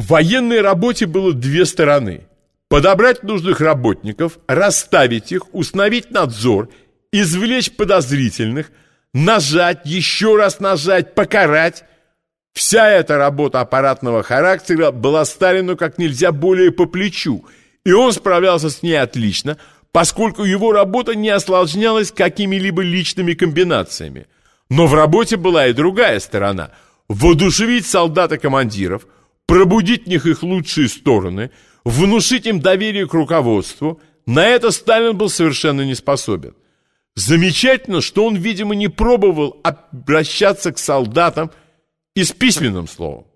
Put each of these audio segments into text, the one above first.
В военной работе было две стороны. Подобрать нужных работников, расставить их, установить надзор, извлечь подозрительных, нажать, еще раз нажать, покарать. Вся эта работа аппаратного характера была Сталину как нельзя более по плечу, и он справлялся с ней отлично, поскольку его работа не осложнялась какими-либо личными комбинациями. Но в работе была и другая сторона – воодушевить солдат и командиров – пробудить в них их лучшие стороны, внушить им доверие к руководству, на это Сталин был совершенно не способен. Замечательно, что он, видимо, не пробовал обращаться к солдатам и с письменным словом.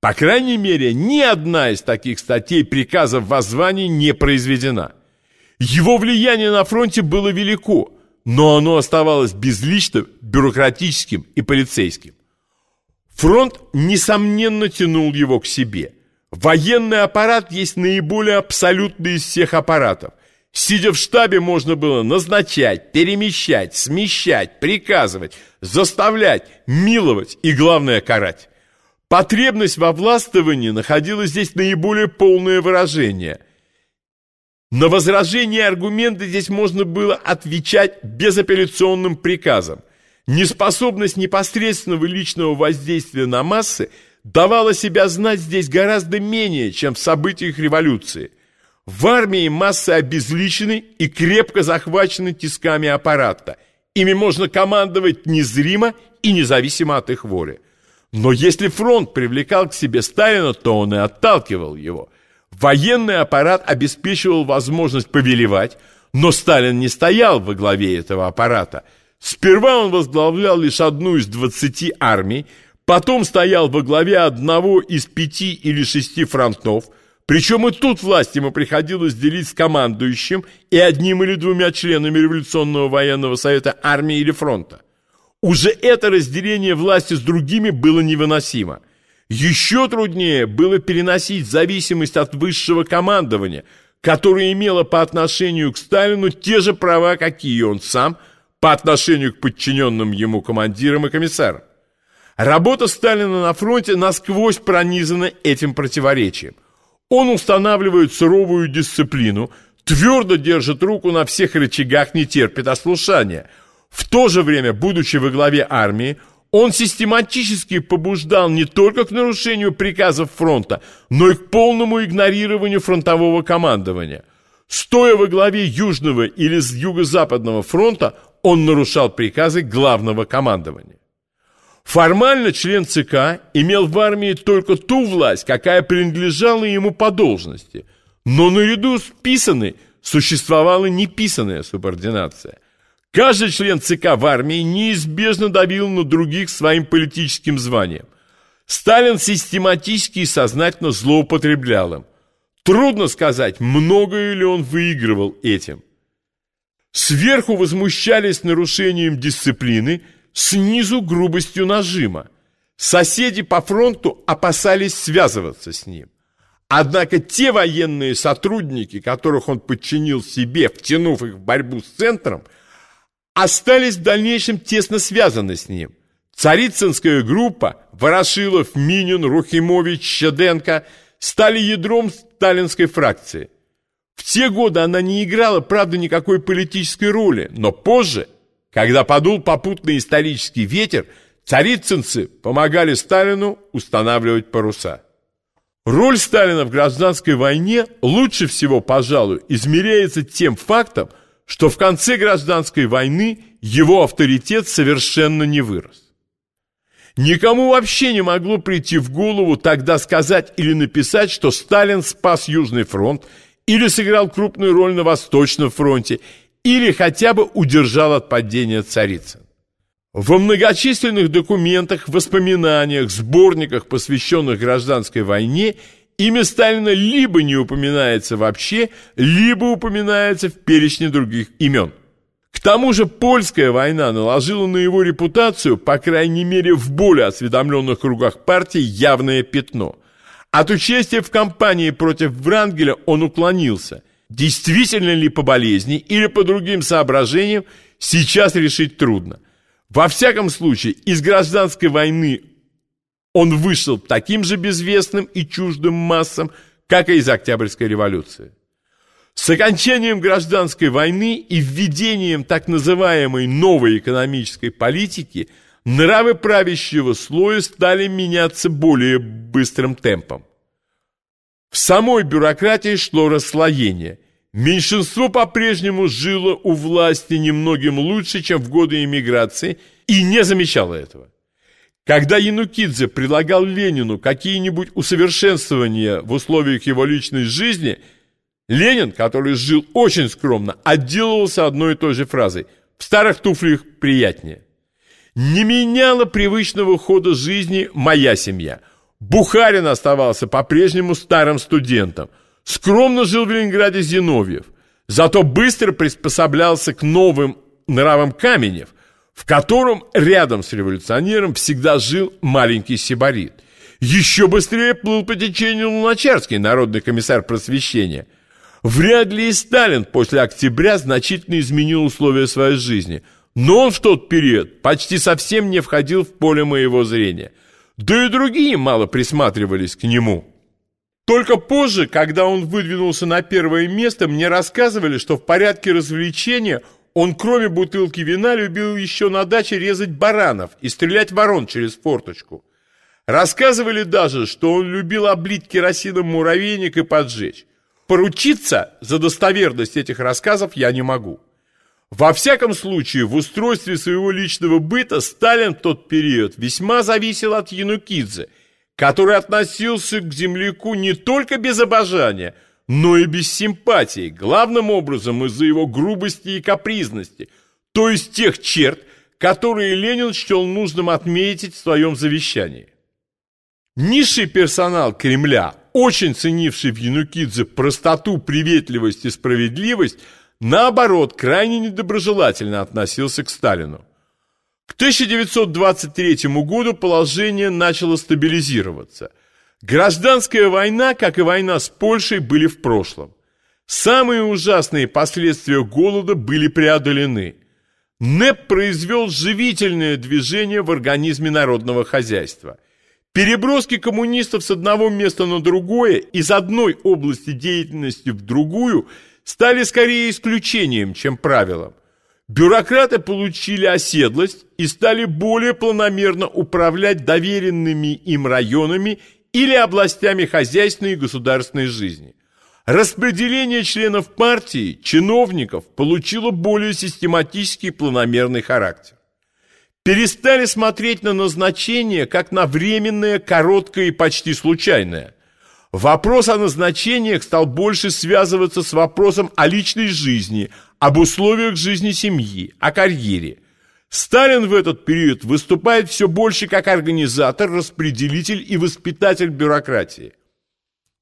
По крайней мере, ни одна из таких статей приказов воззваний не произведена. Его влияние на фронте было велико, но оно оставалось безличным, бюрократическим и полицейским. Фронт, несомненно, тянул его к себе. Военный аппарат есть наиболее абсолютный из всех аппаратов. Сидя в штабе, можно было назначать, перемещать, смещать, приказывать, заставлять, миловать и, главное, карать. Потребность во властвовании находила здесь наиболее полное выражение. На возражения и аргументы здесь можно было отвечать безапелляционным приказом – Неспособность непосредственного личного воздействия на массы давала себя знать здесь гораздо менее, чем в событиях революции. В армии массы обезличены и крепко захвачены тисками аппарата. Ими можно командовать незримо и независимо от их воли. Но если фронт привлекал к себе Сталина, то он и отталкивал его. Военный аппарат обеспечивал возможность повелевать, но Сталин не стоял во главе этого аппарата – Сперва он возглавлял лишь одну из двадцати армий, потом стоял во главе одного из пяти или шести фронтов, причем и тут власть ему приходилось делить с командующим и одним или двумя членами Революционного военного совета армии или фронта. Уже это разделение власти с другими было невыносимо. Еще труднее было переносить зависимость от высшего командования, которое имело по отношению к Сталину те же права, какие он сам – по отношению к подчиненным ему командирам и комиссарам. Работа Сталина на фронте насквозь пронизана этим противоречием. Он устанавливает суровую дисциплину, твердо держит руку на всех рычагах, не терпит ослушания. В то же время, будучи во главе армии, он систематически побуждал не только к нарушению приказов фронта, но и к полному игнорированию фронтового командования. Стоя во главе Южного или Юго-Западного фронта, он нарушал приказы главного командования. Формально член ЦК имел в армии только ту власть, какая принадлежала ему по должности, но наряду с писанной существовала неписанная субординация. Каждый член ЦК в армии неизбежно давил на других своим политическим званием. Сталин систематически и сознательно злоупотреблял им. Трудно сказать, многое ли он выигрывал этим. Сверху возмущались нарушением дисциплины, снизу грубостью нажима. Соседи по фронту опасались связываться с ним. Однако те военные сотрудники, которых он подчинил себе, втянув их в борьбу с центром, остались в дальнейшем тесно связаны с ним. Царицынская группа, Ворошилов, Минин, Рухимович, Щеденко стали ядром сталинской фракции. В те годы она не играла, правда, никакой политической роли, но позже, когда подул попутный исторический ветер, царицынцы помогали Сталину устанавливать паруса. Роль Сталина в гражданской войне лучше всего, пожалуй, измеряется тем фактом, что в конце гражданской войны его авторитет совершенно не вырос. Никому вообще не могло прийти в голову тогда сказать или написать, что Сталин спас Южный фронт или сыграл крупную роль на Восточном фронте, или хотя бы удержал от падения царицы. Во многочисленных документах, воспоминаниях, сборниках, посвященных гражданской войне, имя Сталина либо не упоминается вообще, либо упоминается в перечне других имен. К тому же польская война наложила на его репутацию, по крайней мере в более осведомленных кругах партии, явное пятно – от участия в кампании против Врангеля он уклонился. Действительно ли по болезни или по другим соображениям, сейчас решить трудно. Во всяком случае, из гражданской войны Он вышел таким же безвестным и чуждым массам, как и из Октябрьской революции. С окончанием гражданской войны и введением так называемой новой экономической политики нравы правящего слоя стали меняться более быстрым темпом. В самой бюрократии шло расслоение. Меньшинство по-прежнему жило у власти немногим лучше, чем в годы эмиграции, и не замечало этого. Когда Янукидзе предлагал Ленину какие-нибудь усовершенствования в условиях его личной жизни, Ленин, который жил очень скромно, отделывался одной и той же фразой «в старых туфлях приятнее». Не меняла привычного хода жизни моя семья – Бухарин оставался по-прежнему старым студентом. Скромно жил в Ленинграде Зиновьев. Зато быстро приспособлялся к новым нравам Каменев, в котором рядом с революционером всегда жил маленький сибарит. Еще быстрее плыл по течению Луначарский, народный комиссар просвещения. Вряд ли и Сталин после октября значительно изменил условия своей жизни, но он в тот период почти совсем не входил в поле моего зрения – да и другие мало присматривались к нему. Только позже, когда он выдвинулся на первое место, мне рассказывали, что в порядке развлечения он кроме бутылки вина любил еще на даче резать баранов и стрелять ворон через форточку. Рассказывали даже, что он любил облить керосином муравейник и поджечь. Поручиться за достоверность этих рассказов я не могу. Во всяком случае, в устройстве своего личного быта Сталин в тот период весьма зависел от Янукидзе, который относился к земляку не только без обожания, но и без симпатии, главным образом из-за его грубости и капризности, то есть тех черт, которые Ленин счел нужным отметить в своем завещании. Низший персонал Кремля, очень ценивший в Янукидзе простоту, приветливость и справедливость, наоборот, крайне недоброжелательно относился к Сталину. К 1923 году положение начало стабилизироваться. Гражданская война, как и война с Польшей, были в прошлом. Самые ужасные последствия голода были преодолены. НЭП произвел живительное движение в организме народного хозяйства. Переброски коммунистов с одного места на другое, из одной области деятельности в другую – стали скорее исключением, чем правилом. Бюрократы получили оседлость и стали более планомерно управлять доверенными им районами или областями хозяйственной и государственной жизни. Распределение членов партии, чиновников, получило более систематический и планомерный характер. Перестали смотреть на назначение как на временное, короткое и почти случайное – Вопрос о назначениях стал больше связываться с вопросом о личной жизни, об условиях жизни семьи, о карьере. Сталин в этот период выступает все больше как организатор, распределитель и воспитатель бюрократии.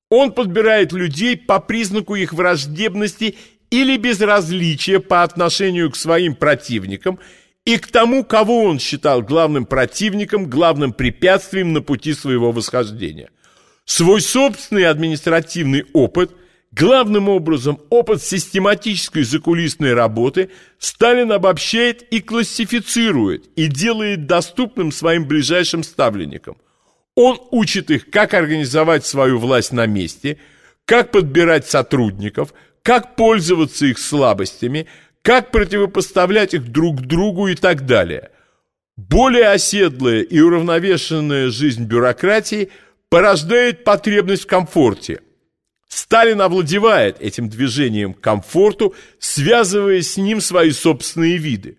Он подбирает людей по признаку их враждебности или безразличия по отношению к своим противникам и к тому, кого он считал главным противником, главным препятствием на пути своего восхождения – Свой собственный административный опыт, главным образом опыт систематической закулисной работы, Сталин обобщает и классифицирует, и делает доступным своим ближайшим ставленникам. Он учит их, как организовать свою власть на месте, как подбирать сотрудников, как пользоваться их слабостями, как противопоставлять их друг другу и так далее. Более оседлая и уравновешенная жизнь бюрократии – порождает потребность в комфорте. Сталин овладевает этим движением к комфорту, связывая с ним свои собственные виды.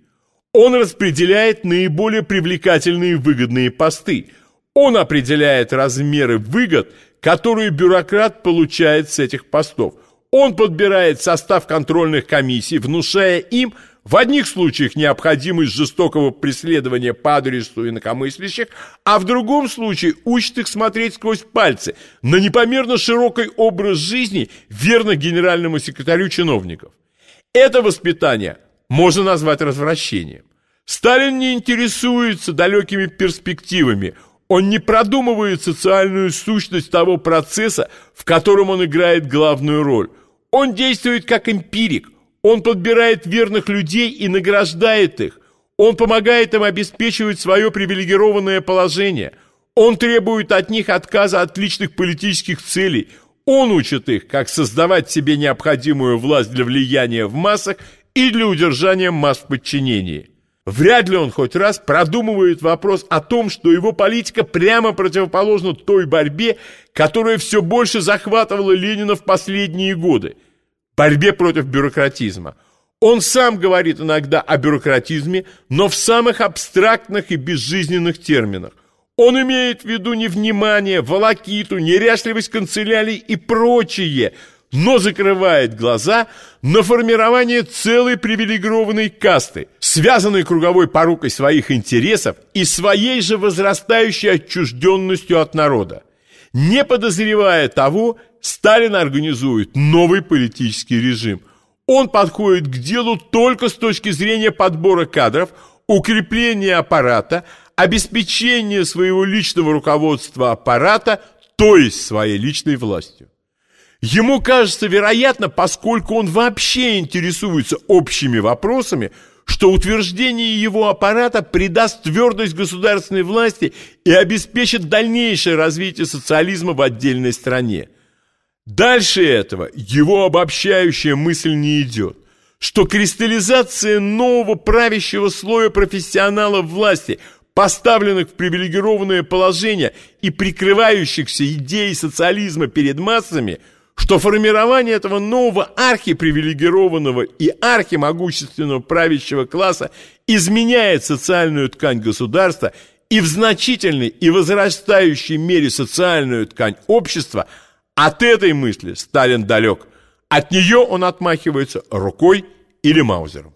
Он распределяет наиболее привлекательные выгодные посты. Он определяет размеры выгод, которые бюрократ получает с этих постов. Он подбирает состав контрольных комиссий, внушая им – в одних случаях необходимость жестокого преследования по адресу инакомыслящих, а в другом случае учит их смотреть сквозь пальцы на непомерно широкий образ жизни верно генеральному секретарю чиновников. Это воспитание можно назвать развращением. Сталин не интересуется далекими перспективами, он не продумывает социальную сущность того процесса, в котором он играет главную роль. Он действует как эмпирик, он подбирает верных людей и награждает их. Он помогает им обеспечивать свое привилегированное положение. Он требует от них отказа от личных политических целей. Он учит их, как создавать себе необходимую власть для влияния в массах и для удержания масс в подчинении. Вряд ли он хоть раз продумывает вопрос о том, что его политика прямо противоположна той борьбе, которая все больше захватывала Ленина в последние годы. Борьбе против бюрократизма. Он сам говорит иногда о бюрократизме, но в самых абстрактных и безжизненных терминах. Он имеет в виду невнимание, волокиту, неряшливость канцелярий и прочее – но закрывает глаза на формирование целой привилегированной касты, связанной круговой порукой своих интересов и своей же возрастающей отчужденностью от народа. Не подозревая того, Сталин организует новый политический режим. Он подходит к делу только с точки зрения подбора кадров, укрепления аппарата, обеспечения своего личного руководства аппарата, то есть своей личной властью. Ему кажется вероятно, поскольку он вообще интересуется общими вопросами, что утверждение его аппарата придаст твердость государственной власти и обеспечит дальнейшее развитие социализма в отдельной стране. Дальше этого его обобщающая мысль не идет, что кристаллизация нового правящего слоя профессионалов власти, поставленных в привилегированное положение и прикрывающихся идеей социализма перед массами – что формирование этого нового архипривилегированного и архимогущественного правящего класса изменяет социальную ткань государства и в значительной и возрастающей мере социальную ткань общества, от этой мысли Сталин далек. От нее он отмахивается рукой или маузером.